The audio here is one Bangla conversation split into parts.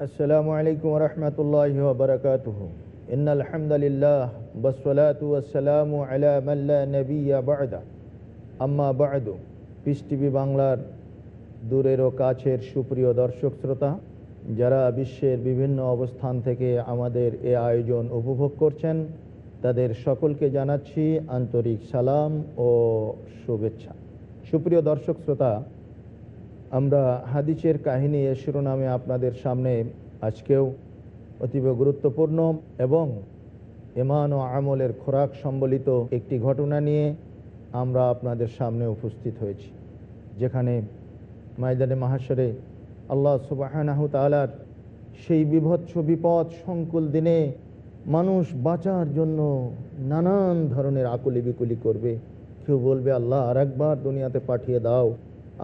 السلام عليكم ورحمة الله وبركاته إن الحمد لله والصلاة والسلام على من لا نبي بعد أما بعد পিস টিভি বাংলার দূরের ও কাছের সুপ্রিয় দর্শক শ্রোতা যারা বিশ্বের বিভিন্ন অবস্থান থেকে আমাদের এ আয়োজন উপভোগ করছেন তাদের সকলকে জানাচ্ছি আন্তরিক সালাম ও শুভেচ্ছা সুপ্রিয় দর্শক শ্রোতা আমরা হাদিসের কাহিনী এ শিরোনামে আপনাদের সামনে আজকেও অতীব গুরুত্বপূর্ণ এবং এমান ও আমলের খোরাক সম্বলিত একটি ঘটনা নিয়ে আমরা আপনাদের সামনে উপস্থিত হয়েছি, যেখানে ময়দানে মাহাসরে আল্লাহ সুবাহানাহু তালার সেই বিভৎস বিপদ সংকুল দিনে মানুষ বাঁচার জন্য নানান ধরনের আকুলি বিকুলি করবে। কেউ বলবে, আল্লাহ আর একবার দুনিয়াতে পাঠিয়ে দাও।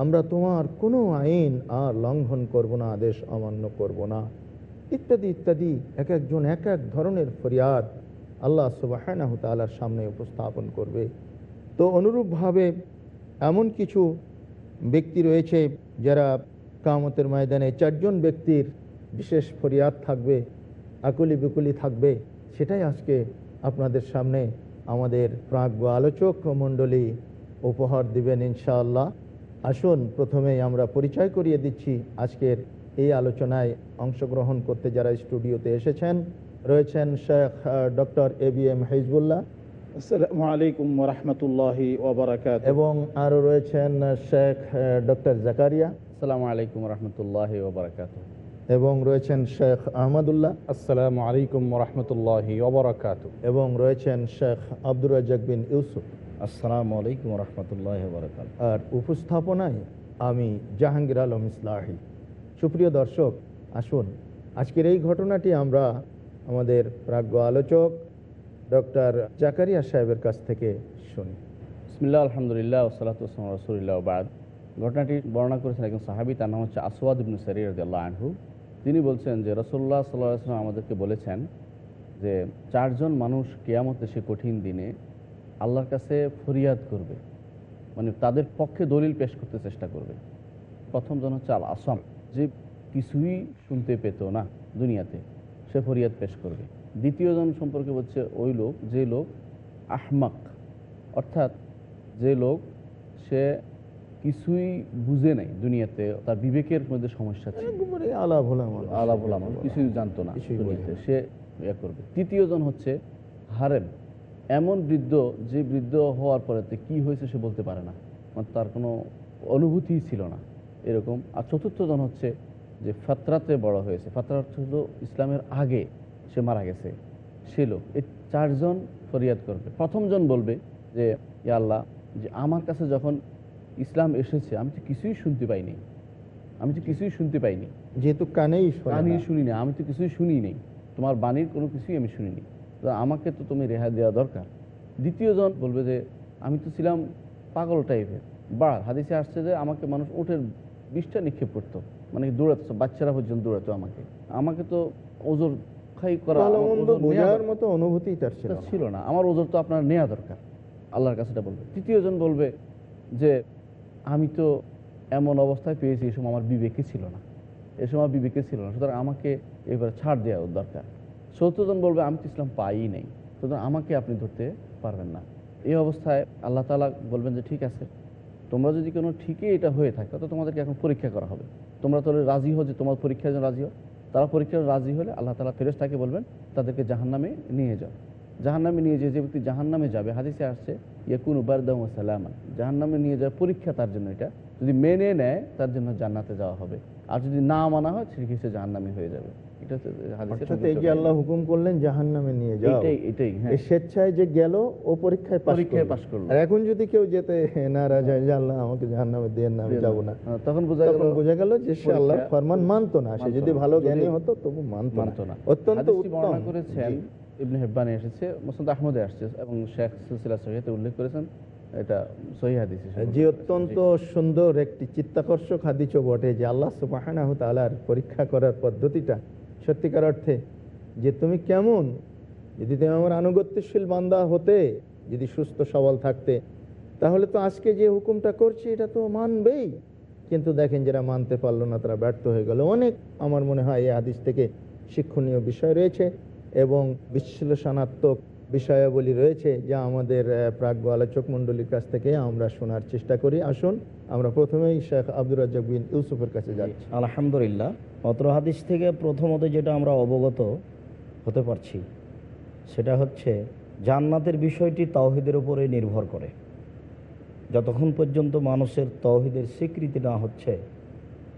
আমরা তোমার কোনো আইন আর লঙ্ঘন করব না, আদেশ অমান্য করব না। ইত্যাদি ইত্যাদি, এক একজন এক এক ধরনের ফরিয়াদ আল্লাহ সুবাহ তালার সামনে উপস্থাপন করবে। তো অনুরূপভাবে এমন কিছু ব্যক্তি রয়েছে যারা কামতের ময়দানে চারজন ব্যক্তির বিশেষ ফরিয়াদ থাকবে আকুলি বিকুলি থাকবে, সেটাই আজকে আপনাদের সামনে আমাদের প্রাজ্ঞ আলোচক মণ্ডলী উপহার দিবেন ইনশাআল্লাহ। আসুন প্রথমেই আমরা পরিচয় করিয়ে দিচ্ছি আজকের এই আলোচনায় অংশগ্রহণ করতে যারা স্টুডিওতে এসেছেন রয়েছেন Sheikh doctor A B M Hizbullah. আসসালামু আলাইকুম রহমতুল্লাহি ওবরাকাত এবং আরও রয়েছেন শেখ ডক্টর জাকারিয়া। আসসালামু আলাইকুম রহমতুল্লাহ ওবরাকাত এবং রয়েছেন শেখ আহমদুল্লাহ। আসসালামু আলাইকুম রহমতুল্লাহ ওবরাকাত এবং রয়েছেন শেখ আব্দুর রাজাক বিন ইউসুফ। আসসালামু আলাইকুম রহমতুল্লাহ ওবরাকাত আর উপস্থাপনায় আমি জাহাঙ্গীর আলম ইসলাহি। সুপ্রিয় দর্শক আসুন আজকের এই ঘটনাটি আমরা আমাদের প্রাজ্ঞ আলোচক ডক্টর জাকারিয়া সাহেবের কাছ থেকে শুনি। বিসমিল্লাহ আলহামদুলিল্লাহ ওসালাতাম রসুলিল্লাহ বাদ। ঘটনাটি বর্ণনা করেছেন একজন সাহাবি তার নাম হচ্ছে আসওয়াদ ইবনু সরির রদিয়াল্লাহ আনহু। তিনি বলছেন যে রসুল্লাহ সাল্লাম আমাদেরকে বলেছেন যে চারজন মানুষ কেয়ামতে সে কঠিন দিনে আল্লাহর কাছে ফরিয়াদ করবে। মানে তাদের পক্ষে দলিল পেশ করতে চেষ্টা করবে। প্রথম জন হচ্ছে আল আসাম। যে কিছুই শুনতে পেত না দুনিয়াতে সে ফরিয়াদ পেশ করবে। দ্বিতীয় জন সম্পর্কে বলছে ওই লোক যে লোক আহমাক। অর্থাৎ যে লোক সে কিছুই বুঝে নাই দুনিয়াতে তার বিবেকের মধ্যে সমস্যা ছিল। আলা ভোলা কিছুই জানতো না। সে ইয়ে করবে। তৃতীয় জন হচ্ছে হারেম। এমন বৃদ্ধ যে বৃদ্ধ হওয়ার পরেতে কি হয়েছে সে বলতে পারে না। মানে তার কোনো অনুভূতি ছিল না এরকম। আর চতুর্থ জন হচ্ছে যে ফাতরাতে বড় হয়েছে। ফাতরা অর্থ হলো ইসলামের আগে সে মারা গেছে। সে লোক। এই চারজন ফরিয়াদ করবে। প্রথমজন বলবে যে আল্লাহ যে আমার কাছে যখন ইসলাম এসেছে আমি তো কিছুই শুনতে পাইনি। আমি তো কিছুই শুনতে পাইনি। যেহেতু কানেই কানই শুনি না। আমি তো কিছুই শুনি নেই। তোমার বাণীর কোনো কিছুই আমি শুনিনি। তো আমাকে তো তুমি রেহাই দেওয়া দরকার। দ্বিতীয় জন বলবে যে আমি তো ছিলাম পাগল টাইপের বা হাদিসে আসছে যে আমাকে মানুষ ওঠের বিষটা নিক্ষেপ করতো। মানে দৌড়াতো বাচ্চারা পর্যন্ত দৌড়াতো আমাকে। আমাকে তো ওজোর খাই করা আমার। মতো অনুভূতি তার ছিল না। আমার ওজোর তো আপনার নেওয়া দরকার। আল্লাহর কাছে এটা বলবে। তৃতীয় জন বলবে যে আমি তো এমন অবস্থায় পেয়েছি এই সময় আমার বিবেকে ছিল না। এ সময় বিবেকে ছিল না। সুতরাং আমাকে এবার ছাড় দেওয়া দরকার। চতুর্থজন বলবে, আমি তো ইসলাম পাই নাই। সুতরাং আমাকে আপনি ধরতে পারবেন না। এই অবস্থায় আল্লাহ তালা বলবেন যে, ঠিক আছে, তোমরা যদি কোনো ঠিকই এটা হয়ে থাকে, তো তোমাদেরকে এখন পরীক্ষা করা হবে। তোমরা তাহলে রাজি হো যে, তোমার পরীক্ষার জন্য রাজি হো তারা পরীক্ষার রাজি হলে আল্লাহ তালা ফেরেশতাকে বলবেন, তাদেরকে জাহান্নামে নিয়ে যাও। জাহান্নামে নিয়ে যে যে ব্যক্তি জাহান্নামে যাবে, হাদিসে আসছে, ইয়াকুন উবারদাম সালামান। জাহান্নামে নিয়ে যাওয়ার পরীক্ষা তার জন্য এটা। যদি মেনে নেয়, তার জন্য জান্নাতে যাওয়া হবে। আর যদি না মানা হয় সেক্ষেত্রে জাহান্নামি হয়ে যাবে। এটা হচ্ছে এই যে আল্লাহ হুকুম করলেন জাহান্নামে নিয়ে যাও। এটাই এটাই হ্যাঁ। স্বেচ্ছায় যে গেল ও পরীক্ষায় পাশ পরীক্ষায় করল। করল। আর এখন যদি কেউ যেতে নারাজ হয় যে আল্লাহ আমাকে জাহান্নামে দিয়ে না আমি যাব না। হ্যাঁ, তখন বোঝা গেল বোঝা গেল যে সে আল্লাহর ফরমান মানতো না। সে যদি ভালো জ্ঞানী হতো তবু মানতো মানতো না। না অত্যন্ত বর্ণনা করেছেন ইবনে হেব্বানে এসেছে মোসাদ আহমদে আসছে এবং শেখ সিলসিলা সহিতে উল্লেখ করেছেন। এটা সহি হাদিস যে অত্যন্ত সুন্দর একটি চিত্তাকর্ষক হাদিসও বটে যে আল্লাহ পরীক্ষা করার পদ্ধতিটা। সত্যিকার অর্থে, যে তুমি কেমন? যদি তুমি আমার আনুগত্যশীল বান্দা হতে, যদি সুস্থ সবল থাকতে, তাহলে তো আজকে যে হুকুমটা করছি, এটা তো মানবেই। কিন্তু দেখেন যারা মানতে পারল না, তারা ব্যর্থ হয়ে গেল। অনেক আমার মনে হয় এই হাদিস থেকে শিক্ষণীয় বিষয় রয়েছে এবং বিশ্লেষণাত্মক বিষয়াবলী রয়েছে যা আমাদের প্রাজ্ঞ আলোচক মণ্ডলীর কাছ থেকে আমরা শোনার চেষ্টা করি। আসুন, আমরা প্রথমেই শেখ আব্দুর রাজ্জাক বিন ইউসুফের কাছে যাচ্ছি আলহামদুলিল্লাহ। অত্র হাদিস থেকে প্রথমত যেটা আমরা অবগত হতে পারছি, সেটা হচ্ছে জান্নাতের বিষয়টি তাওহিদের উপরে নির্ভর করে। যতক্ষণ পর্যন্ত মানুষের তৌহিদের স্বীকৃতি না হচ্ছে,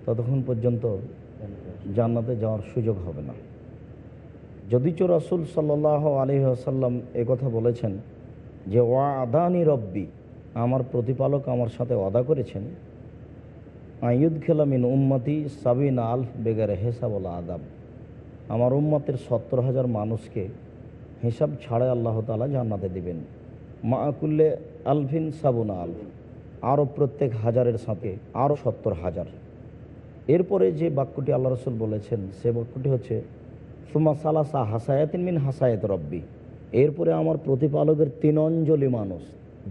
ততক্ষণ পর্যন্ত জান্নাতে যাওয়ার সুযোগ হবে না। যদিচ রসুল সাল্লাহ আলী আসাল্লাম কথা বলেছেন যে, ওয়া আদানি রব্বি আমার প্রতিপালক আমার সাথে অদা করেছেন আয়ুদ খেলামিন উম্মতি সাবিন আলফ বেগার হেসাবলা আদাব আমার উম্মতের সত্তর হাজার মানুষকে হিসাব ছাড়ে আল্লাহ তালা জান্নাতে দিবেন। মা আকুল্লে আলফিন সাবুনা আলফ আরও প্রত্যেক হাজারের সাথে আরও সত্তর হাজার। এরপরে যে বাক্যটি আল্লাহ রসুল বলেছেন, সে বাক্যটি হচ্ছে সুমা সালাসা হাসায়াতিন মিন হাসায়াত রব্বি। এরপরে আমার প্রতিপালকের তিন অঞ্জলি মানুষ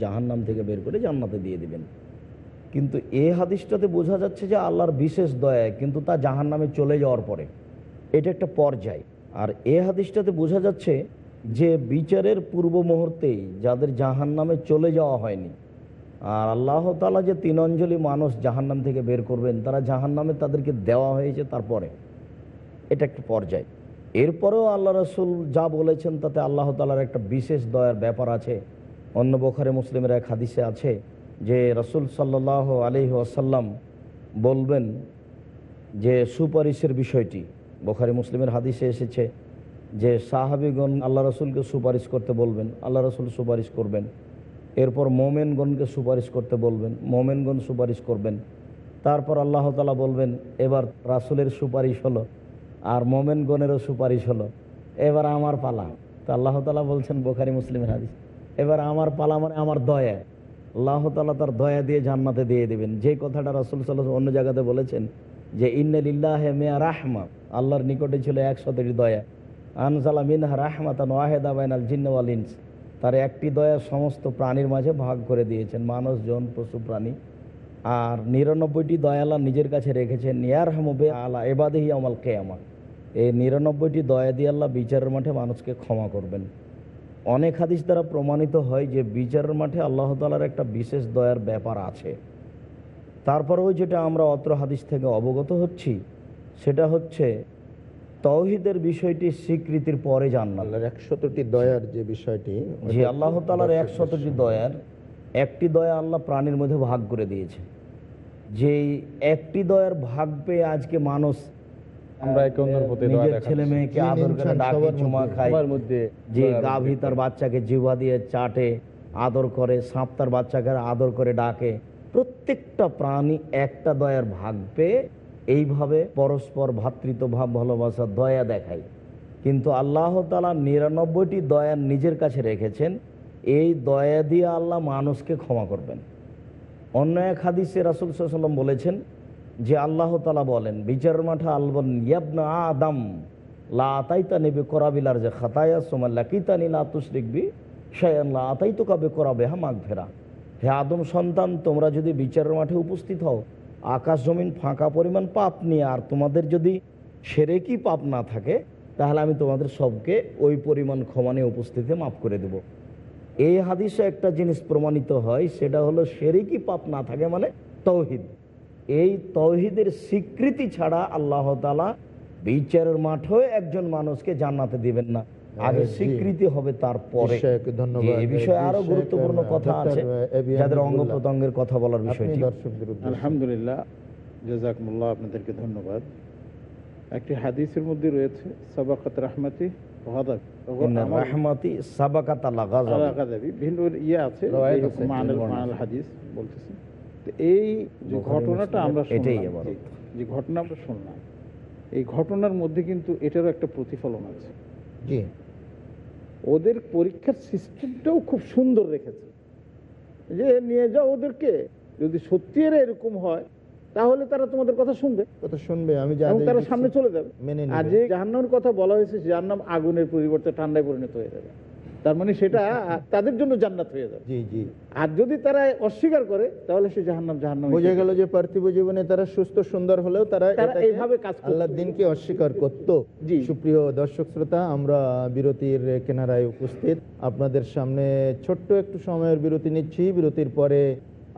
জাহান্নাম থেকে বের করে জান্নাতে দিয়ে দিবেন। কিন্তু এ হাদিসটাতে বোঝা যাচ্ছে যে আল্লাহর বিশেষ দয়া কিন্তু তা জাহান নামে চলে যাওয়ার পরে। এটা একটা পর্যায়। আর এ হাদিসটাতে বোঝা যাচ্ছে যে বিচারের পূর্ব মুহূর্তেই যাদের জাহান নামে চলে যাওয়া হয়নি, আর আল্লাহ তালা যে তিন অঞ্জলি মানুষ জাহান্নাম থেকে বের করবেন, তারা জাহান নামে তাদেরকে দেওয়া হয়েছে তারপরে। এটা একটা পর্যায়। এরপরেও আল্লাহ রসুল যা বলেছেন তাতে আল্লাহ তালার একটা বিশেষ দয়ার ব্যাপার আছে। অন্য বখারে মুসলিমের এক হাদিসে আছে যে রসুল সাল্লাহ আলি আসাল্লাম বলবেন যে সুপারিশের বিষয়টি। বোখারি মুসলিমের হাদিসে এসেছে যে সাহাবিগণ আল্লাহ রসুলকে সুপারিশ করতে বলবেন, আল্লাহ রসুল সুপারিশ করবেন। এরপর মোমেনগণকে সুপারিশ করতে বলবেন, মোমেনগণ সুপারিশ করবেন। তারপর আল্লাহ তালা বলবেন, এবার রাসুলের সুপারিশ হলো আর মোমেনগণেরও সুপারিশ হলো। এবার আমার পালা। তো আল্লাহ তালা বলছেন বোখারি মুসলিমের হাদিস। এবার আমার পালা মানে আমার দয়া। আল্লাহ তালা তার দয়া দিয়ে জান্নাতে দিয়ে দেবেন। যে কথাটা রাসুল সাল্লাহ অন্য জায়গাতে বলেছেন যে ইন্নালিল্লাহ মেয়া রাহমা আল্লাহর নিকটে ছিল একশতের দয়া। আনজালা মিনহা রাহমাতান ওয়াহেদা বাইনাল জিন্নওয়াল তার একটি দয়া সমস্ত প্রাণীর মাঝে ভাগ করে দিয়েছেন। মানুষ, জন, পশু, প্রাণী। আর নিরানব্বইটি দয়ালা নিজের কাছে রেখেছেন। নিয়ার হামবে আলা এবাদেহি আমাল কেয়ামা। এই নিরানব্বইটি দয়া দিয়ে আল্লাহ বিচারের মাঠে মানুষকে ক্ষমা করবেন। অনেক হাদিস দ্বারা প্রমাণিত হয় যে বিচারের মাঠে আল্লাহ তালার একটা বিশেষ দয়ার ব্যাপার আছে। তারপরেও যেটা আমরা অত্র হাদিস থেকে অবগত হচ্ছি সেটা হচ্ছে তৌহিদের বিষয়টি স্বীকৃতির পরে জান্নাত। আল্লাহর একশতটি দয়ার যে বিষয়টি যে আল্লাহ তালার একশতটি দয়ার একটি দয়া আল্লাহ প্রাণীর মধ্যে ভাগ করে দিয়েছে। যে একটি দয়ার ভাগ পেয়ে আজকে মানুষ আমরা একে অন্যের প্রতি দয়া দেখাচ্ছি। ছেলে মেয়েকে আদর করে ডাকে চুমা খায় সবার মধ্যে যে গাভী তার বাচ্চাকে দিয়ে চাটে আদর করে সাপ তার বাচ্চাকে আদর করে ডাকে। প্রত্যেকটা প্রাণী একটা দয়ার ভাগ পেয়ে এইভাবে পরস্পর ভ্রাতৃত্ব ভাব ভালোবাসা দয়া দেখায়। কিন্তু আল্লাহ তালা নিরানব্বইটি দয়া নিজের কাছে রেখেছেন। এই দয়া দিয়ে আল্লাহ মানুষকে ক্ষমা করবেন। অন্য এক হাদিসে রাসুল সাল্লাম বলেছেন যে আল্লাহ তালা বলেন, বিচার মাঠা আলবন ইয়াবনা আদম, লা আতাইতা নেবে করাবিলার যে খাতায়া, সোমা লাকিতা নীলা তুসরিকবি শায়ান লা আতাই তো কাবে করাবে হা মাঘ ফেরা। হে আদম সন্তান, তোমরা যদি বিচারের মাঠে উপস্থিত হও, আকাশ জমিন ফাঁকা পরিমাণ পাপ নিয়ে, আর তোমাদের যদি সেরেকি পাপ না থাকে, তাহলে আমি তোমাদের সবকে ওই পরিমাণ ক্ষমা নিয়ে উপস্থিতি মাফ করে দেব। এই হাদিসে একটা জিনিস প্রমাণিত হয়, সেটা হলো সেরে কি পাপ না থাকে মানে তৌহিদ। এই তৌহিদের স্বীকৃতি ছাড়া আল্লাহ তালা বিচারের মাঠেও একজন মানুষকে জান্নাতে দিবেন না। আগে স্বীকৃতি হবে তারপরে। এই বিষয়ে আরও গুরুত্বপূর্ণ কথা আছে যাদের অঙ্গ প্রত্যঙ্গের কথা বলার বিষয়টি। আলহামদুলিল্লাহ জাজাকুমুল্লাহ আপনাদেরকে ধন্যবাদ। একটি হাদিসের মধ্যে রয়েছে সাবাকাত রাহমাতি ওয়াদাব। ইন্না আমার- রাহমাতি সাবাকাত আলা গাযাব। আলা গাযাবি। ভিন্ন ইয়ে আছে। হাদিস বলতেছে। এই যে ঘটনাটা আমরা এটাই। জি, যে ঘটনা আমরা শুনলাম এই ঘটনার মধ্যে কিন্তু এটারও একটা প্রতিফলন আছে। জি। ওদের পরীক্ষার সিস্টেমটাও খুব সুন্দর রেখেছে। যে নিয়ে যাও ওদেরকে যদি সত্যি এরা এরকম হয় তাহলে তারা তোমাদের কথা শুনবে। কথা শুনবে আমি এবং তারা সামনে চলে যাবে। মেনে। আর যে জাহান্নামের কথা বলা হয়েছে জাহান্নাম আগুনের পরিবর্তে ঠান্ডায় পরিণত হয়ে যাবে। তার মানে সেটা তাদের জন্য জান্নাত হয়ে যাবে। জি জি। আর যদি তারা অস্বীকার করে তাহলে সে জাহান্নাম জাহান্নাম বোঝা গেল যে পার্থিব জীবনে তারা সুস্থ সুন্দর হলেও তারা এইভাবে কাজ করতো। আল্লাহর দিনকে অস্বীকার করত। জি। সুপ্রিয় দর্শক শ্রোতা আমরা বিরতির কেনারায় উপস্থিত। আপনাদের সামনে ছোট্ট একটু সময়ের বিরতি নিচ্ছি। বিরতির পরে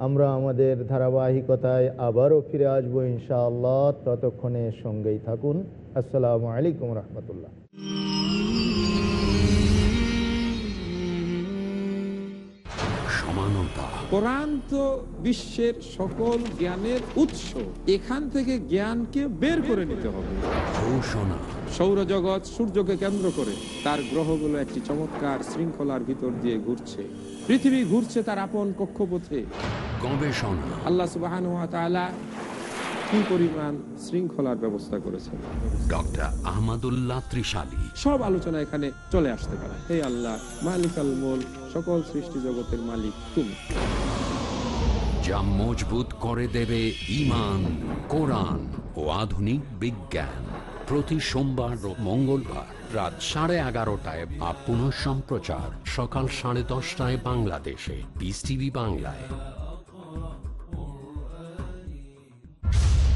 আমরা আমাদের ধারাবাহিকতায় আবারও ফিরে আসব ইনশাআল্লাহ। ততক্ষণে সঙ্গেই থাকুন। আসসালামু আলাইকুম রহমতুল্লাহ। সমানতা কোরআন তো বিশ্বের সকল জ্ঞানের উৎস। এখান থেকে জ্ঞানকে বের করে নিতে হবে। ঘোষণা। সৌরজগৎ সূর্যকে কেন্দ্র করে তার গ্রহগুলো একটি চমৎকার শৃঙ্খলার ভিতর দিয়ে ঘুরছে। পৃথিবী ঘুরছে তার আপন কক্ষপথে। গবেষণা। আল্লাহ সুবাহ কি পরিমাণ শৃঙ্খলার ব্যবস্থা করেছেন। ডক্টর আহমদুল্লাহ ত্রিশালী। সব আলোচনা এখানে চলে আসতে পারে। হে আল্লাহ মালিক আল মোল সকল সৃষ্টি জগতের মালিক তুমি। যা মজবুত করে দেবে ইমান কোরআন ও আধুনিক বিজ্ঞান। প্রতি সোমবার ও মঙ্গলবার রাত সাড়ে এগারোটায় বা পুনঃ সম্প্রচার সকাল সাড়ে দশটায় বাংলাদেশে। পিস টিভি বাংলায়।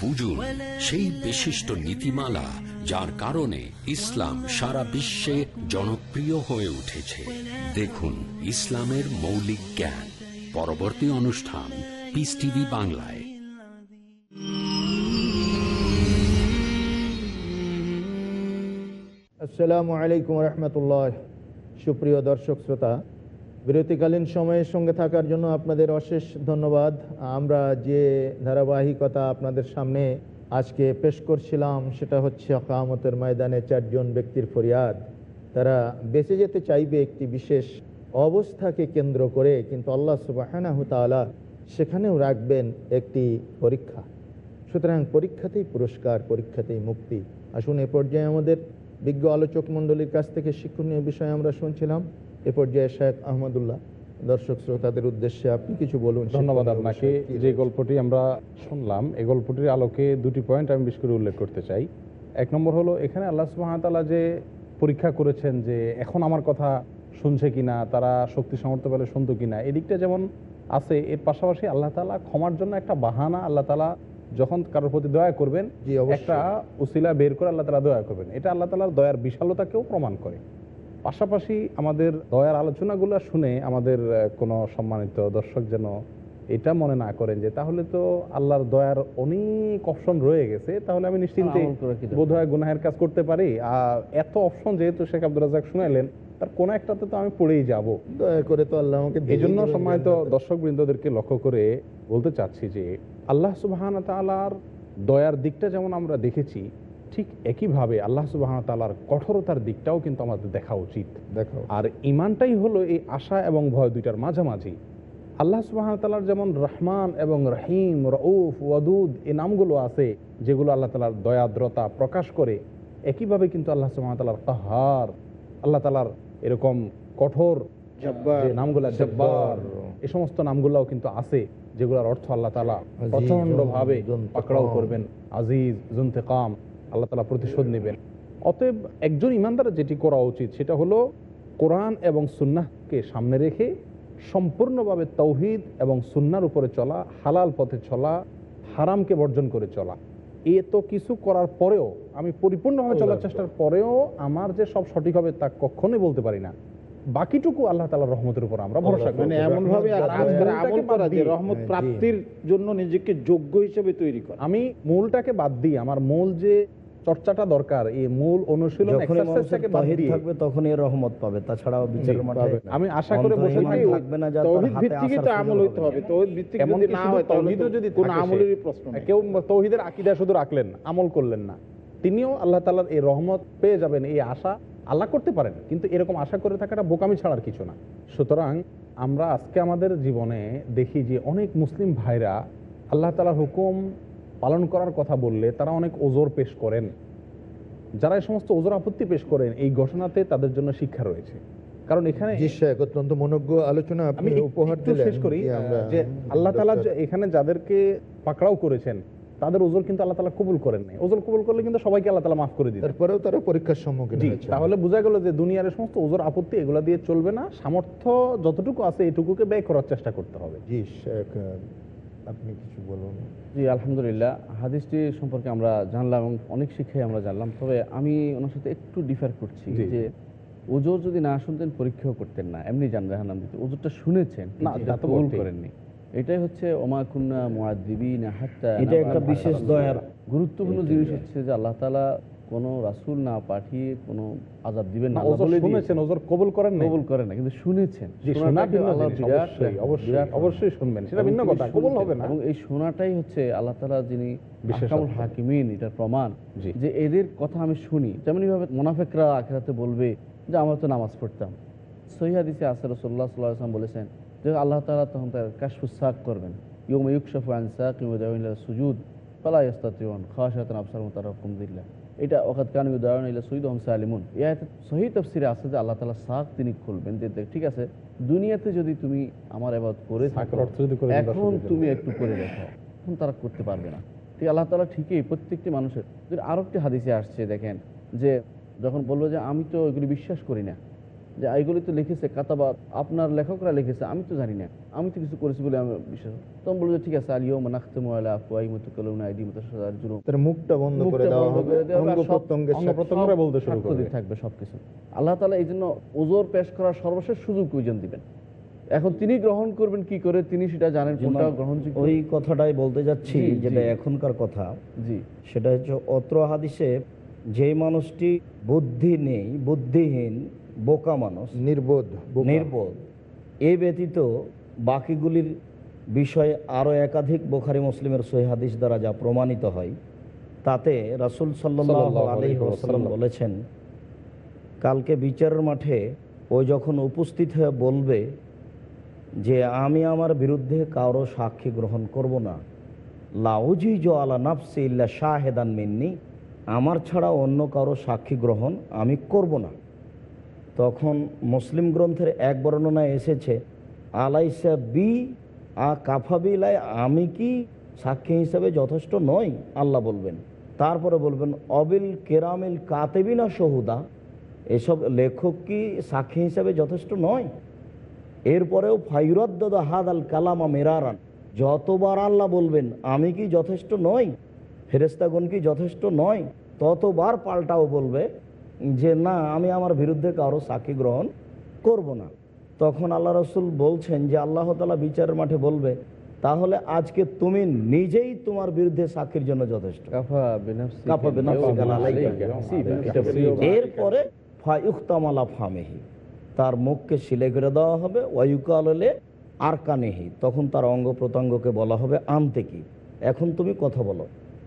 বুঝুন সেই বিশিষ্ট নীতিমালা যার কারণে ইসলাম সারা বিশ্বে জনপ্রিয় হয়ে উঠেছে। দেখুন ইসলামের মৌলিক জ্ঞান। পরবর্তী অনুষ্ঠান পিস টিভি বাংলায়। আসসালামু আলাইকুম রহমতুল্লাহ। সুপ্রিয় দর্শক শ্রোতা বিরতিকালীন সময়ের সঙ্গে থাকার জন্য আপনাদের অশেষ ধন্যবাদ। আমরা যে ধারাবাহিকতা আপনাদের সামনে আজকে পেশ করছিলাম, সেটা হচ্ছে কামতের ময়দানে চারজন ব্যক্তির ফরিয়াদ। তারা বেঁচে যেতে চাইবে একটি বিশেষ অবস্থাকে কেন্দ্র করে, কিন্তু আল্লাহ সুবাহানাহ তাআলা সেখানেও রাখবেন একটি পরীক্ষা। সুতরাং পরীক্ষাতেই পুরস্কার, পরীক্ষাতেই মুক্তি। আসুন এ পর্যায়ে আমাদের বিজ্ঞ আলোচক মণ্ডলীর কাছ থেকে শিক্ষণীয় বিষয় আমরা শুনছিলাম। এ পর্যায়ে শেখ আহমদুল্লাহ দর্শক শ্রোতাদের উদ্দেশ্যে আপনি কিছু বলুন ধন্যবাদ আপনাকে। যে গল্পটি আমরা শুনলাম এই গল্পটির আলোকে দুটি পয়েন্ট আমি বিশেষ করে উল্লেখ করতে চাই। এক নম্বর হলো এখানে আল্লাহ সুহামতাল্লাহ যে পরীক্ষা করেছেন যে এখন আমার কথা শুনছে কিনা তারা শক্তি সামর্থ্য পেলে শুনতো কিনা এদিকটা যেমন আছে এর পাশাপাশি আল্লাহ তালা ক্ষমার জন্য একটা বাহানা আল্লাহ তালা যখন কারোর প্রতি দয়া করবেন অবশ্যই। একটা উসিলা বের করে আল্লাহ তালা দয়া করবেন। এটা আল্লাহ তালার দয়ার বিশালতাকেও প্রমাণ করে। পাশাপাশি আমাদের দয়ার আলোচনাগুলো শুনে আমাদের কোনো সম্মানিত দর্শক যেন এটা মনে না করেন যে তাহলে তো আল্লাহর দয়ার অনেক অপশন রয়ে গেছে তাহলে আমি নিশ্চিন্তে বোধ হয় গুনাহের কাজ করতে পারি। আর এত অপশন যেহেতু শেখ আব্দুল রাজাক শুনাইলেন তার কোনো একটাতে তো আমি পড়েই যাব। দয়া করে তো আল্লাহ আমাকে এই জন্য সম্মানিত। দর্শক বৃন্দদেরকে লক্ষ্য করে বলতে চাচ্ছি যে আল্লাহ সুবাহান তালার দয়ার দিকটা যেমন আমরা দেখেছি ঠিক একইভাবে আল্লাহ সুবাহান তালার কঠোরতার দিকটাও কিন্তু আমাদের দেখা উচিত। দেখো। আর ইমানটাই হলো এই আশা এবং ভয় দুইটার মাঝামাঝি। আল্লাহ সুবাহান তালার যেমন রহমান এবং রহিম রউফ ওয়াদুদ এ নামগুলো আছে যেগুলো আল্লাহ তালার দয়াদ্রতা প্রকাশ করে একইভাবে কিন্তু আল্লাহ সুবাহান তালার কাহার আল্লাহ তালার এরকম কঠোর নামগুলা জব্বার। জব্বার। সমস্ত নামগুলাও কিন্তু আছে যেগুলোর অর্থ আল্লাহ তালা প্রচণ্ড ভাবে পাকড়াও করবেন। আজিজ জুনতেকাম। আল্লাহ তালা প্রতিশোধ নেবেন। অতএব একজন ইমানদারের যেটি করা উচিত সেটা হলো কোরআন এবং সুন্নাহকে সামনে রেখে সম্পূর্ণভাবে তৌহিদ এবং সুন্নার উপরে চলা হালাল পথে চলা হারামকে বর্জন করে চলা। এ তো কিছু করার পরেও আমি পরিপূর্ণভাবে চলার চেষ্টার পরেও আমার যে সব সঠিক হবে তা কখনোই বলতে পারি না। বাকিটুকু আল্লাহ তালার রহমতের উপর আমরা ভরসা করি মানে এমন ভাবে আমল করা যে রহমত হ্যাঁ, প্রাপ্তির জন্য নিজেকে যোগ্য হিসেবে তৈরি করা। আমি মূলটাকে বাদ দিই আমার মূল যে চর্চাটা দরকার এই মূল অনুশীলন এক্সারসাইজটাকে বাদ দিয়ে। থাকবে তখনই এর রহমত পাবে। বিচারের মাঠে আমি আশা করে বসে থাকবে না যা তো আমল হইতে হবে। ভিত্তিক যদি না হয় যদি কোনো আমলেরই প্রশ্ন কেউ আকিদা শুধু রাখলেন আমল করলেন না। তিনিও আল্লাহ তালার এই রহমত পেয়ে যাবেন এই আশা আল্লাহ করতে পারেন। কিন্তু এরকম আশা করে থাকাটা বোকামি ছাড়ার কিছু না। সুতরাং আমরা আজকে আমাদের জীবনে দেখি যে অনেক মুসলিম ভাইরা আল্লাহ তালার হুকুম পালন করার কথা বললে তারা অনেক ওজোর পেশ করেন। যারা এই সমস্ত ওজোর আপত্তি পেশ করেন এই ঘটনাতে তাদের জন্য শিক্ষা রয়েছে। কারণ এখানে অত্যন্ত মনজ্ঞ আলোচনা আপনি আমি উপহার শেষ করি যে আল্লাহ তালা এখানে যাদেরকে পাকড়াও করেছেন তাদের ওজোর কিন্তু আল্লাহ তালা কবুল করেন নাই। ওজোর কবুল করলে কিন্তু সবাইকে আল্লাহ তালা মাফ করে দিতেন। তারপরেও তারা পরীক্ষার সম্মুখীন তাহলে বোঝা গেল যে দুনিয়ার সমস্ত ওজোর আপত্তি এগুলা দিয়ে চলবে না। সামর্থ্য যতটুকু আছে এটুকুকে ব্যয় করার চেষ্টা করতে হবে। জি আপনি কিছু বলুন। জি আলহামদুলিল্লাহ। হাদিসটি সম্পর্কে আমরা জানলাম এবং অনেক শিক্ষাই আমরা জানলাম। তবে আমি ওনার সাথে একটু ডিফার করছি যে ওজোর যদি না শুনতেন পরীক্ষাও করতেন না। এমনি জান রেহান দিতে। ওজোরটা শুনেছেন না, বটেই। করেননি। এটাই হচ্ছে ওমা কুন্না মুআদ্দিবিনা হাত্তা এটা একটা বিশেষ দয়ার গুরুত্বপূর্ণ জিনিস হচ্ছে যে আল্লাহ তাআলা কোনো রাসূল না পাঠিয়ে কোনো আযাব দিবেন না। শুনেছেন। ওজোর কবুল করেন কবুল করেন না কিন্তু শুনেছেন। অবশ্যই শুনবেন। সেটা ভিন্ন কথা কবুল হবে না। এবং এই শোনাটাই হচ্ছে আল্লাহ তালা যিনি হাকিমিন এটার প্রমাণ। যে এদের কথা আমি শুনি মোনাফেকরা আখেরাতে বলবে যে আমরা তো নামাজ পড়তাম। সহিদিসে আসর রসোল্লা সাল্লাহ আসলাম বলেছেন যে আল্লাহ তালা তখন তার কাশফুসাক করবেন। ইউম ইউকশফ আনসাক সুজুদ। ফালা ইস্তাতিউন খাশাতান আবসার মুতারাকুম দিল্লাহ এটা অকাত কানু উদাহরণ ইলা সুইদ হম সালিমুন। ইয়া সহি তফসিরে আছে যে আল্লাহ তালা সাক তিনি খুলবেন। যে ঠিক আছে দুনিয়াতে যদি তুমি আমার এবার করে এখন তুমি একটু করে দেখো এখন তারা করতে পারবে না। ঠিক আল্লাহ তালা ঠিকই প্রত্যেকটি মানুষের আরও একটি হাদিসে আসছে দেখেন যে যখন বলব যে আমি তো এগুলি বিশ্বাস করি না যে এগুলি তো লিখেছে কাতাবা আপনার লেখকরা লিখেছে আমি তো জানি না। আমি তো কিছু করেছি বলে আমি বিশ্বাস তখন বলব ঠিক আছে আলিও মানাখতেমু আলা আফওয়াই মুতাকাল্লিমুনা আইদি মুতাশাদার জুলুম তার মুখটা বন্ধ করে মুখটা দেওয়া বন্ধ হবে। প্রত্যঙ্গের বলতে শুরু করবে। থাকবে সবকিছু। আল্লাহ তালা এই জন্য ওজোর পেশ করার সর্বশেষ সুযোগ দিবেন। এখন তিনি গ্রহণ করবেন কি করে তিনি সেটা জানেন কোনটা গ্রহণযোগ্য। ওই কথাটাই বলতে যাচ্ছি। যেটা এখনকার কথা। জি। সেটা হচ্ছে অত্র হাদিসে যে মানুষটি বুদ্ধি নেই বুদ্ধিহীন বোকা মানুষ। নির্বোধ নির্বোধ। এ ব্যতীত বাকিগুলির বিষয়ে আরও একাধিক বোখারি মুসলিমের সহি হাদিস দ্বারা যা প্রমাণিত হয় তাতে রাসুল সাল্লাহ সাল্লাল্লাহু আলী ওসাল্লাম বলেছেন কালকে বিচারের মাঠে ও যখন উপস্থিত হয়ে বলবে যে আমি আমার বিরুদ্ধে কারও সাক্ষী গ্রহণ করব না লাউজি জো আলা নাফসি ইল্লা শাহেদান মিন্নি আমার ছাড়া অন্য কারও সাক্ষী গ্রহণ আমি করব না। তখন মুসলিম গ্রন্থের এক বর্ণনায় এসেছে, আলাইসা বি আ কাফাবিলায় আমি কি সাক্ষী হিসাবে যথেষ্ট নই? আল্লাহ বলবেন। তারপরে বলবেন, অবিল কেরামিল কাতেবিনা সহুদা এসব লেখক কি সাক্ষী হিসাবে যথেষ্ট নয়? এরপরেও ফাইরদ্দ হাদ আল কালামা মেরারান, যতবার আল্লাহ বলবেন, আমি কি যথেষ্ট নই? ফেরেস্তাগণ কি যথেষ্ট নয়? ততবার পাল্টাও বলবে যে না আমি আমার বিরুদ্ধে কারও সাক্ষী গ্রহণ করব না। তখন আল্লাহ রসুল বলছেন যে আল্লাহ তালা বিচারের মাঠে বলবে তাহলে আজকে তুমি নিজেই তোমার বিরুদ্ধে সাক্ষীর জন্য যথেষ্ট। এরপরে ফায়ুক্তামালা ফামেহি তার মুখকে সিলে করে দেওয়া হবে ওয়ুকালে আর কানেহি তখন তার অঙ্গ প্রত্যঙ্গকে বলা হবে আনতে কি এখন তুমি কথা বলো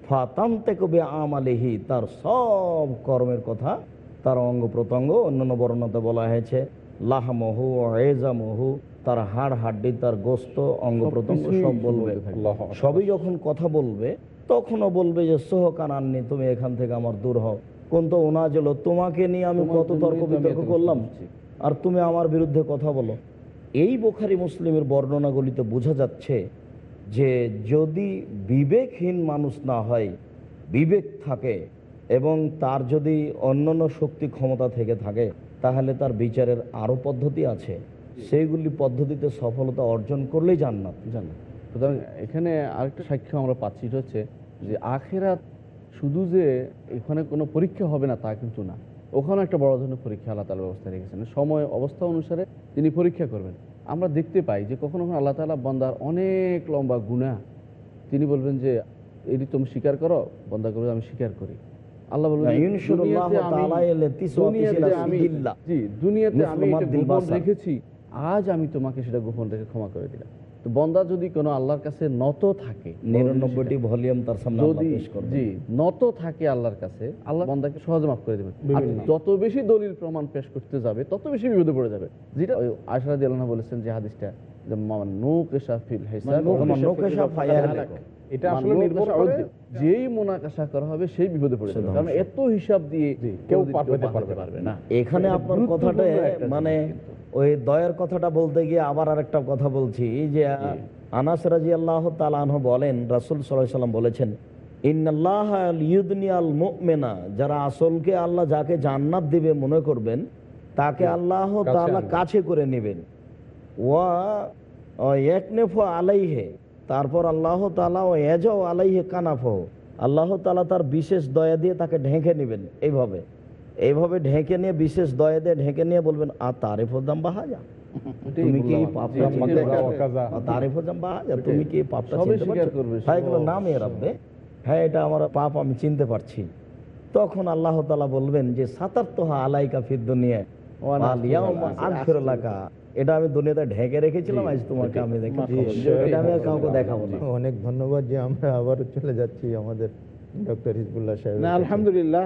ফাতামতে কবে আমালেহি তার সব কর্মের কথা তার অঙ্গ প্রত্যঙ্গ অন্যান্য বর্ণনাতে বলা হয়েছে লাহামহু এজামহু তার হাড় হাড্ডি তার গোস্ত অঙ্গ প্রত্যঙ্গ সব বলবে। সবই যখন কথা বলবে তখনও বলবে যে সোহকান আননি তুমি এখান থেকে আমার দূর হও। কোন তো ওনা জেল তোমাকে নিয়ে আমি কত তর্ক বিতর্ক করলাম আর তুমি আমার বিরুদ্ধে কথা বলো। এই বোখারি মুসলিমের বর্ণনাগুলিতে বোঝা যাচ্ছে যে যদি বিবেকহীন মানুষ না হয় বিবেক থাকে এবং তার যদি অন্যান্য শক্তি ক্ষমতা থেকে থাকে, তাহলে তার বিচারের আরও পদ্ধতি আছে। সেইগুলি পদ্ধতিতে সফলতা অর্জন করলেই জান্নাত। জান্নাত। সুতরাং এখানে আরেকটা সাক্ষ্য আমরা পাচ্ছি হচ্ছে যে আখেরাত শুধু যে এখানে কোনো পরীক্ষা হবে না, তা কিন্তু না। ওখানে একটা বড় ধরনের পরীক্ষা আল্লাহ তালা ব্যবস্থা রেখেছেন। সময়, অবস্থা অনুসারে তিনি পরীক্ষা করবেন। আমরা দেখতে পাই যে কখনো কখনো আল্লাহ তালা বন্দার অনেক লম্বা গুণা তিনি বলবেন যে, এটি তুমি স্বীকার করো, বন্দা করে আমি স্বীকার করি। আল্লাহ না, দুনিয়াতে আমি- গোপন রেখেছি আজ আমি তোমাকে সেটা গোপন রেখে ক্ষমা করে দিলাম। তো বন্দা যদি কোনো আল্লাহর কাছে নত থাকে নিরানব্বইটি ভলিউম তার সামনে যদি জি নত থাকে আল্লাহর কাছে আল্লাহ বন্দাকে সহজে মাফ করে দেবেন। যত বেশি দলিল প্রমাণ পেশ করতে যাবে তত বেশি বিপদে পড়ে যাবে। যেটা আশরাদি আল্লাহ বলেছেন যে হাদিসটা যে মান নৌকেশা ফিল হিসাব এটা আসলে নির্ভর করে- যেই মোনাকাশা করা হবে সেই বিপদে পড়ে যাবে। কারণ এত হিসাব দিয়ে কেউ পার পারবে না। এখানে আপনার কথাটা মানে ওই দয়ের কথাটা বলতে গিয়ে আবার আরেকটা কথা বলছি যে আনাস রাজি আল্লাহ তালাহ বলেন রাসুল সাল্লাহ সাল্লাম বলেছেন ইন্নাল্লাহ ইউদনি আল মুমিনা যারা আসলকে আল্লাহ যাকে জান্নাত দিবে মনে করবেন তাকে আল্লাহ কাছে তাআলা কাছে করে নেবেন। ওয়া একনেফ আলাইহে তারপর আল্লাহ তালা ও এজাও আলাইহে কানাফ আল্লাহ তালা তার বিশেষ দয়া দিয়ে তাকে ঢেকে নেবেন এইভাবে। এইভাবে ঢেকে নিয়ে বিশেষ দয়া দিয়ে ঢেকে নিয়ে বলবেন আর তারিফুদ্দাম বাহাজা তুমি কি পাপটা বাহাজা তুমি কি পাপটা হ্যাঁ এগুলো নাম এ রাখবে হ্যাঁ এটা আমার পাপ আমি চিনতে পারছি। তখন আল্লাহ তালা বলবেন যে সাতার তোহা আলাইকা ফির দুনিয়া। ওয়ানা আখফিরুল্লাকা। এটা আমি দুনিয়াতে ঢেকে রেখেছিলাম আজ তোমাকে আমি এটা আমি আর কাউকে দেখাবো না। অনেক ধন্যবাদ যে আমরা আবার চলে যাচ্ছি আমাদের ডক্টর হিজবুল্লাহ সাহেব না আলহামদুলিল্লাহ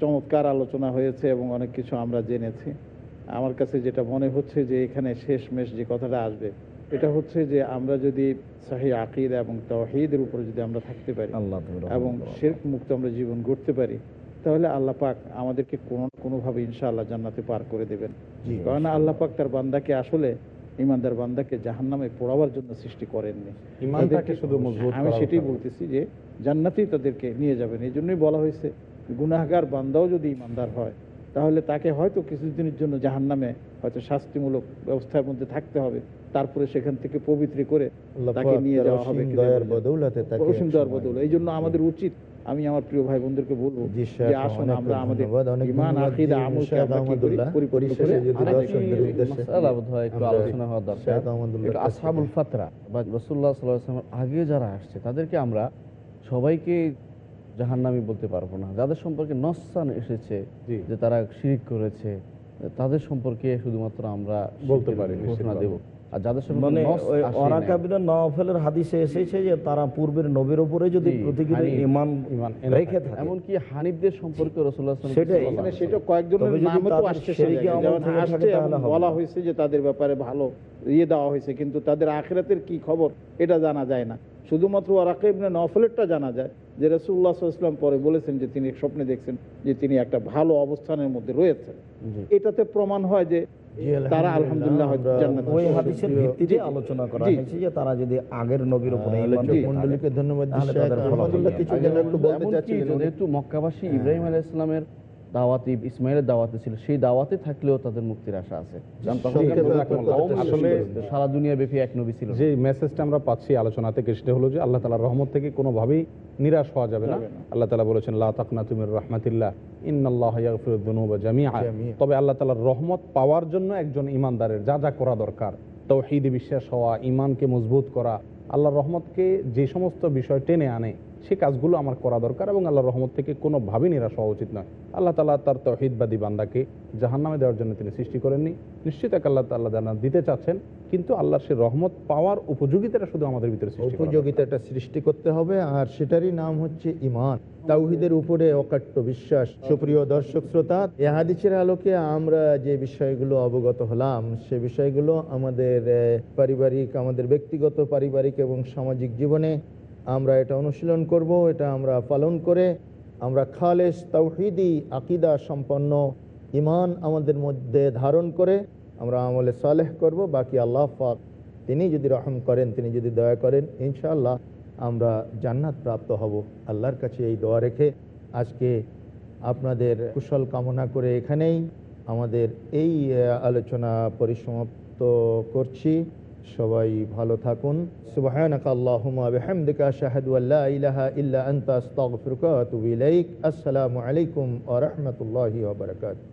চমৎকার আলোচনা হয়েছে এবং অনেক কিছু আমরা জেনেছি। আমার কাছে যেটা মনে হচ্ছে যে এখানে শেষমেশ যে কথাটা আসবে এটা হচ্ছে যে আমরা যদি সাহি আকিদ এবং তহিদের উপরে যদি আমরা থাকতে পারি আল্লাহ এবং শেখ শেরক মুক্ত আমরা জীবন গড়তে পারি তাহলে আল্লাহ পাক আমাদেরকে কোনো কোনোভাবে ইনশাআল্লাহ জান্নাতে পার করে দেবেন। কারণ আল্লাহ পাক তার বান্দাকে আসলে ইমানদার বান্দাকে জাহান্নামে পোড়াবার জন্য সৃষ্টি করেননি। আমি সেটাই বলতেছি যে জান্নাতেই তাদেরকে নিয়ে যাবেন। এই জন্যই বলা হয়েছে গুনাহগার বান্দাও যদি ইমানদার হয় তাহলে তাকে হয়তো কিছুদিনের জন্য জাহান্নামে হয়তো শাস্তিমূলক ব্যবস্থার মধ্যে থাকতে হবে। তারপরে সেখান থেকে পবিত্র করে তাকে নিয়ে যাওয়া হবে এই জন্য আমাদের উচিত আমি আমার প্রিয় ভাই বোনদেরকে বলব যে আসুন আমরা আমাদের ইমান ধন্যবাদ। আমলকে আমরা কি করি পরিপূর্ণ করে পরিশেষে যদি আরেকটি দর্শকদের উদ্দেশ্যে। মাসআলা বোধহয় একটু আলোচনা হওয়া দরকার। একটু আসহাবুল ফাতরা বা রসুল্লাহ সাল্লামের আগে যারা আসছে তাদেরকে আমরা সবাইকে জাহান্নামি বলতে পারব না। যাদের সম্পর্কে নস্সান এসেছে যে তারা শিরিক করেছে তাদের সম্পর্কে শুধুমাত্র আমরা বলতে পারি, ঘোষণা। দেব। আর যাদের মানে আসে হাদিসে এসেছে যে তারা পূর্বের নবীর উপরে যদি হানিফ। ইমান রেখে থাকে। এমনকি হানিফদের সম্পর্কে রসুল্লাহ সেটাই। সেটা কয়েকজনের নামও তো আসছে শিরকি আমল থেকে আসছে এবং তাহলে হবে। বলা হয়েছে যে তাদের ব্যাপারে ভালো ইয়ে দেওয়া হয়েছে কিন্তু তাদের আখেরাতের কি খবর এটা জানা যায় না। শুধুমাত্র ওরাকিবনে নফলেরটা জানা যায় যে রসুল্লাহ ইসলাম পরে বলেছেন যে তিনি স্বপ্নে দেখছেন যে তিনি একটা ভালো অবস্থানের মধ্যে রয়েছেন। এটাতে প্রমাণ হয় যে তারা আলহামদুলিল্লাহ, আলহামদুলিল্লাহ হয়তো আমরা জান্নাতে ওই হাদিসের ভিত্তিতে আলোচনা করা হয়েছে যে তারা যদি আগের নবীর উপরে ইমান আলোচক রেখে থাকে, মণ্ডলীকে ধন্যবাদ তাহলে শেখ তাদের ফলাফল আহমদুল্লাহ হবে। কিছু একটু বলতে এমনকি যেহেতু মক্কাবাসী ইব্রাহিম আলাহ ইসলামের দাওয়াতি ইসমাইলের দাওয়াতে ছিল। সেই দাওয়াতে থাকলেও তাদের মুক্তির আশা আছে। সারা দুনিয়া ব্যাপী এক নবী ছিল যে মেসেজটা আমরা পাচ্ছি আলোচনা থেকে সেটা হলো যে আল্লাহ তালার রহমত থেকে কোনোভাবেই নিরাশ হওয়া যাবে না। আল্লাহ তালা বলেছেন লা তাকনা তুমির রহমাতিল্লাহ তবে আল্লাহ তালার রহমত পাওয়ার জন্য একজন ইমানদারের যা যা করা দরকার তো তৌহিদে বিশ্বাস হওয়া ইমানকে মজবুত করা আল্লাহর রহমতকে যে সমস্ত বিষয় টেনে আনে সে কাজগুলো আমার করা দরকার এবং আল্লাহর রহমত থেকে কোনোভাবেই নিরাশ হওয়া উচিত নয়। আল্লাহ তালা তার তহিদবাদী বান্দাকে জাহান্নামে দেওয়ার জন্য তিনি সৃষ্টি করেননি। নিশ্চিত এক আল্লাহ তাল্লাহ জান্নাত দিতে চাচ্ছেন, কিন্তু আল্লাহর সে রহমত পাওয়ার উপযোগিতাটা শুধু আমাদের ভিতরে উপযোগিতাটা সৃষ্টি করতে হবে, আর সেটারই নাম হচ্ছে ইমান তাওহিদের উপরে অকাট্য বিশ্বাস। সুপ্রিয় দর্শক, শ্রোতা, এ হাদিসের আলোকে আমরা যে বিষয়গুলো অবগত হলাম, সে বিষয়গুলো আমাদের পারিবারিক, আমাদের ব্যক্তিগত, পারিবারিক এবং সামাজিক জীবনে আমরা এটা অনুশীলন করব, এটা আমরা পালন করে আমরা খালেস তাওহিদি আকিদা সম্পন্ন ইমান আমাদের মধ্যে ধারণ করে আমরা আমলে সালেহ করব, বাকি আল্লাহ পাক তিনি যদি রহম করেন, তিনি যদি দয়া করেন, ইনশাআল্লাহ আমরা জান্নাত প্রাপ্ত হব। আল্লাহর কাছে এই দোয়া রেখে আজকে আপনাদের কুশল কামনা করে এখানেই আমাদের এই আলোচনা পরিসমাপ্ত করছি। সবাই ভালো থাকুন। সুবহানাকা আল্লাহুম্মা বিহামদিকা আশহাদু আল্লা ইলাহা ইল্লা আনতা, আস্তাগফিরুকা ওয়া আতুবু ইলাইক। আসসালামু আলাইকুম ওয়া রাহমাতুল্লাহি ওয়া বারাকাতুহু।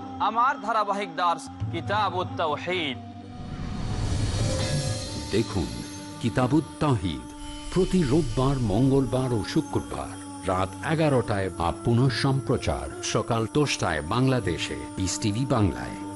আমার ধারাবাহিক দার্স কিতাব দেখুন কিতাব প্রতি রোববার, মঙ্গলবার ও শুক্রবার রাত এগারোটায় বা পুনঃ সম্প্রচার সকাল দশটায় বাংলাদেশে পিস টিভি বাংলায়।